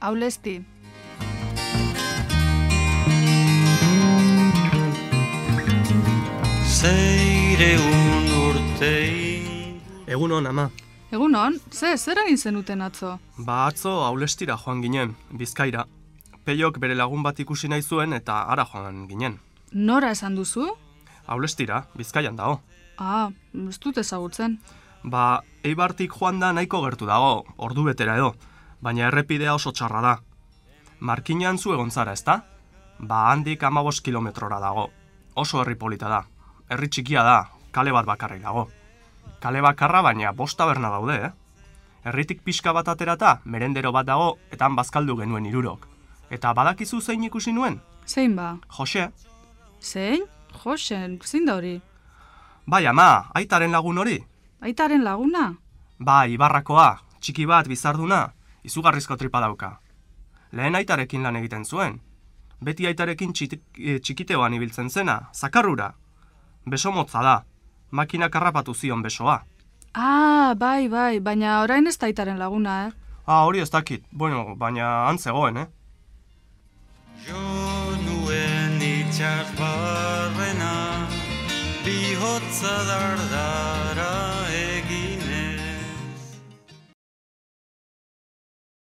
Aulesti. Zeireun urtein Egun hon, ama. Egun hon, ze, zer egin zenuten atzo? Ba atzo aulestira joan ginen, bizkaira. Peiok bere lagun bat ikusi nahi zuen eta ara joan ginen. Nora esan duzu? Aulestira, bizkaian dago. Ah, ez dut ezagutzen. Ba, eibartik joan da nahiko gertu dago, ordu betera edo, baina errepidea oso txarra da. Markinan zu egon zara, ezta? Ba, handik amabos kilometrora dago. Oso herri polita da. Herri txikia da, kale bat bakarrik dago. Kale bakarra baina bosta berna daude, eh? Herritik pixka bat aterata, merendero bat dago, eta han bazkaldu genuen irurok. Eta badakizu zein ikusi nuen? Zein ba? Jose, Zein? Josen, zein da hori? bai ama, aitaren lagun hori? Aitaren laguna? Bai, ibarrakoa, txiki bat bizarduna, izugarrizko tripa dauka. Lehen aitarekin lan egiten zuen. Beti aitarekin eh, txikiteoan ibiltzen zena, zakarrura. Beso motza da, makinak harrapatu zion besoa. Ah, bai, bai, baina orain ez da aitaren laguna, eh? Ah, hori ez dakit, bueno, baina antzegoen, eh? Jo nuen itxas barrena Bihotza dardara